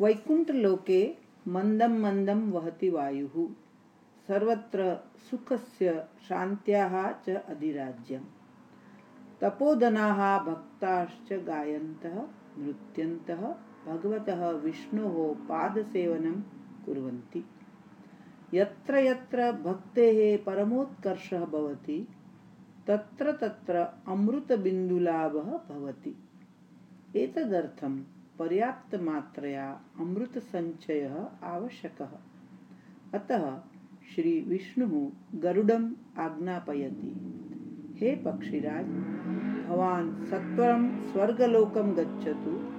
वैकुण्ठलोके मन्दं मन्दं वहति वायुः। सर्वत्र सुखस्य शान्त्याः च अधिराज्यम्। तपोधनाः भक्ताश्च गायन्तः, नृत्यन्तः, भगवतः विष्णोः पादसेवनं कुर्वन्ति। यत्र यत्र भक्तेः परमोत्कर्षः भवति, तत्र तत्र अमृतबिन्दुलाभः भवति। एतदर्थं पर्याप्तमात्रया अमृतसञ्चयः आवश्यकः। अतः श्रीविष्णुः गरुडम् आज्ञापयति। हे पक्षिराज, भवान् सत्वरं स्वर्गलोकं गच्छतु।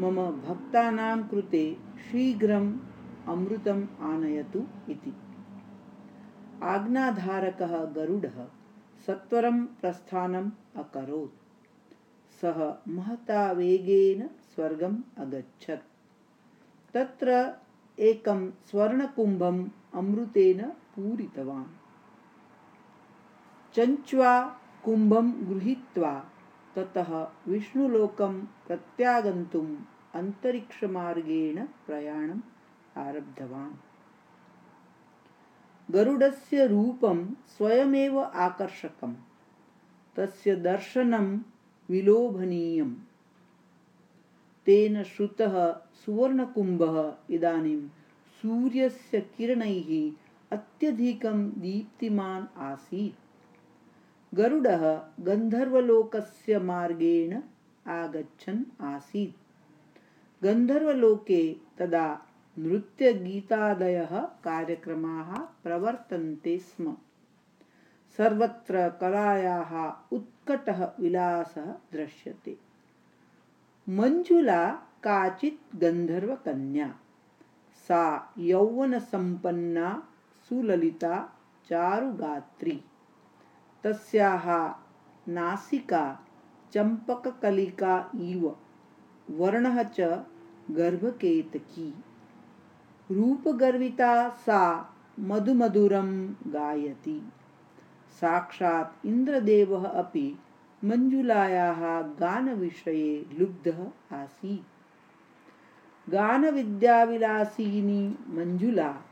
मम भक्तानां कृते शीघ्रम् अमृतम् आनयतु इति। आज्ञाधारकः गरुडः सत्वरं प्रस्थानम् अकरोत्। सः महता वेगेन स्वर्गम् अगच्छत्। तत्र एकं स्वर्णकुम्भम् अमृतेन पूरितवान्। चञ्च्वा कुम्भं गृहीत्वा ततः विष्णुलोकं प्रत्यागन्तुम् अन्तरिक्षमार्गेण प्रयाणम् आरब्धवान्। गरुडस्य रूपं स्वयमेव आकर्षकम्। तस्य दर्शनं विलोभनीयम्। तेन श्रुतः सुवर्णकुम्भः इदानीं सूर्यस्य किरणैः अत्यधिकं दीप्तिमान् आसीत्। गरुडः गन्धर्वलोकस्य मार्गेण आगच्छन् आसीत्। गन्धर्वलोके तदा नृत्यगीतादयः कार्यक्रमाः प्रवर्तन्ते स्म। सर्वत्र कलायाः उत्कटः विलासः दृश्यते। मञ्जुला काचित् गन्धर्वकन्या, सा यौवनसम्पन्ना सुललिता चारुगात्री। तस्याः नासिका चम्पककलिका इव, वर्णः च गर्भकेतकी। रूपगर्विता सा मधुमधुरं गायति। साक्षात् इन्द्रदेवः अपि मञ्जुलायाः गानविषये लुब्धः आसीत्। गानविद्याविलासिनी मञ्जुला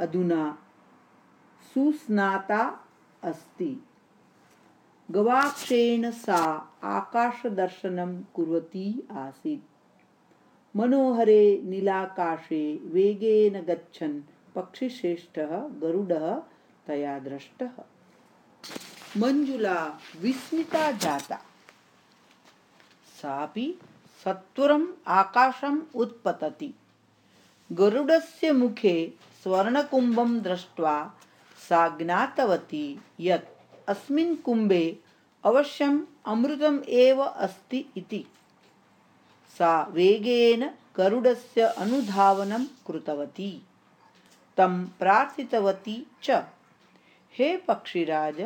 अधुना सुस्नाता अस्ति। गवाक्षेण सा आकाशदर्शनं कुर्वती आसीत्। मनोहरे नीलाकाशे वेगेन गच्छन् पक्षिश्रेष्ठः गरुडः तया दृष्टः। मञ्जुला विस्मिता जाता सापि सत्वरम् आकाशम् उत्पतति गरुडस्य मुखे स्वर्णकुम्भं दृष्ट्वा सा ज्ञातवती यत् अस्मिन् कुम्भे अवश्यम् अमृतम् एव अस्ति इति सा वेगेन गरुडस्य अनुधावनं कृतवती तं प्रार्थितवती च हे पक्षिराज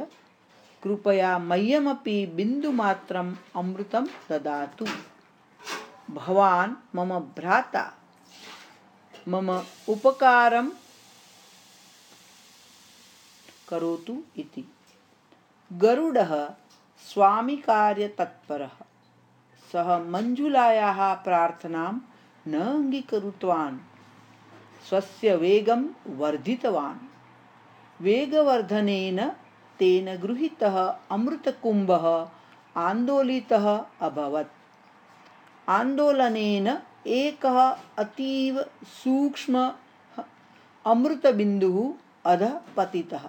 कृपया मह्यमपि बिन्दुमात्रम् अमृतं ददातु। भवान् मम भ्राता, मम उपकारं करोतु इति। गरुडः स्वामिकार्यतत्परः। सः मञ्जुलायाः प्रार्थनां न अङ्गीकृतवान् स्वस्य वेगं वर्धितवान्। वेगवर्धनेन तेन गृहीतः अमृतकुम्भः आन्दोलितः अभवत्। आन्दोलनेन एकः अतीव सूक्ष्म अमृतबिन्दुः अधः पतितः।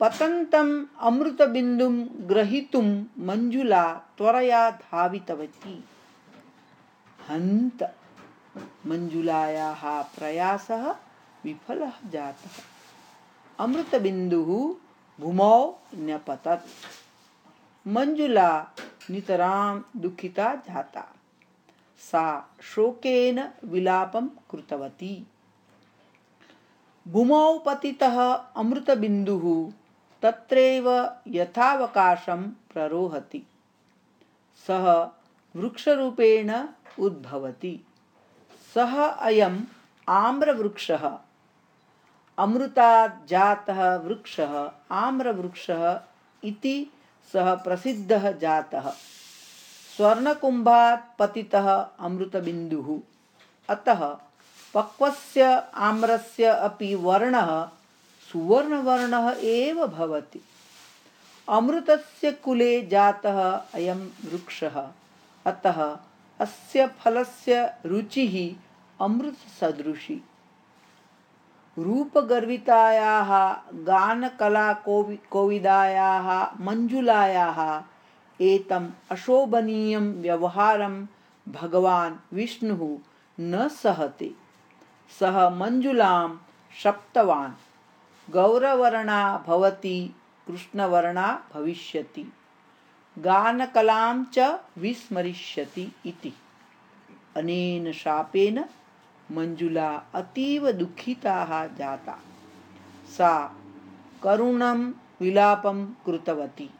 पतन्तम् अमृतबिन्दुं ग्रहीतुं मञ्जुला त्वरया धावितवती। हन्त, मञ्जुलायाः प्रयासः विफलः जातः। अमृतबिन्दुः भूमौ न्यपतत् मञ्जुला नितरां दुःखिता जाता। सा शोकेन विलापं कृतवती। भूमौ पतितः अमृतबिन्दुः, तत्रैव यथावकाशं प्ररोहति। सः वृक्षरूपेण उद्भवति। सः अयम् आम्रवृक्षः। अमृतात् जातः वृक्षः, आम्रवृक्षः इति सः प्रसिद्धः जातः। स्वर्णकुम्भात् पतितः अमृतबिन्दुः। अतः पक्वस्य आम्रस्य अपि वर्णः सुवर्णवर्णः एव भवति। अमृतस्य कुले जातः अयं वृक्षः। अतः अस्य फलस्य रुचिः अमृतसदृशी। रूपगर्वितायाः गानकलाकोवि कोविदायाः मञ्जुलायाः, एतम् अशोभनीयं व्यवहारं भगवान् विष्णुः न सहते। सः मञ्जुलां शप्तवान्। गौरवर्णा भवति, कृष्णवर्णा भविष्यति। गानकलां च विस्मरिष्यति इति। अनेन शापेन मञ्जुला अतीव दुःखिताः जाता। सा करुणं विलापं कृतवती,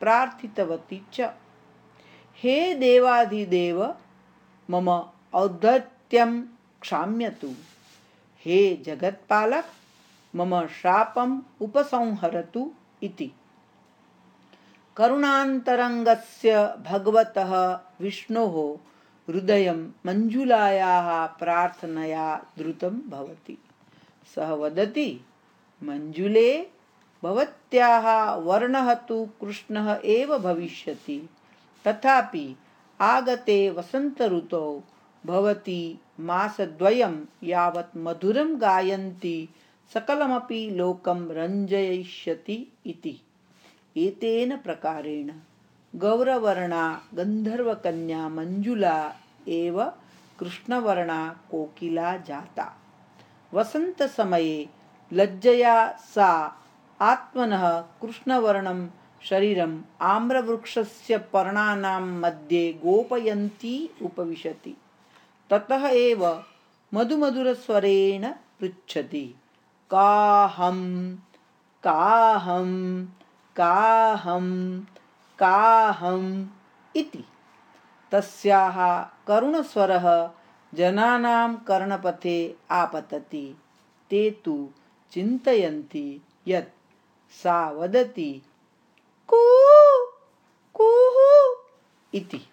प्रार्थितवती च। हे देवाधिदेव, मम औद्धत्यं क्षाम्यतु हे जगत्पालक, मम शापम् उपसंहरतु इति। करुणान्तरङ्गस्य भगवतः विष्णोः हृदयं मञ्जुलायाः प्रार्थनया द्रुतं भवति। सः वदति, मञ्जुले, भवत्याः वर्णः तु कृष्णः एव भविष्यति। तथापि आगते वसन्तऋतौ भवती मासद्वयं यावत् मधुरं गायन्ति, सकलमपि लोकं रञ्जयिष्यति इति। एतेन प्रकारेण गौरवर्णा गन्धर्वकन्या मञ्जुला एव कृष्णवर्णा, कोकिला जाता। वसन्तसमये लज्जया सा आत्मनः कृष्णवर्णं शरीरम् आम्रवृक्षस्य पर्णानां मध्ये गोपयन्ती उपविशति। ततः एव मधुमधुरस्वरेण पृच्छति। काहं काहं काहं काहम् इति। तस्याः करुणस्वरः जनानां कर्णपथे आपतति। ते तु चिन्तयन्ति यत् सा वदति कू इति।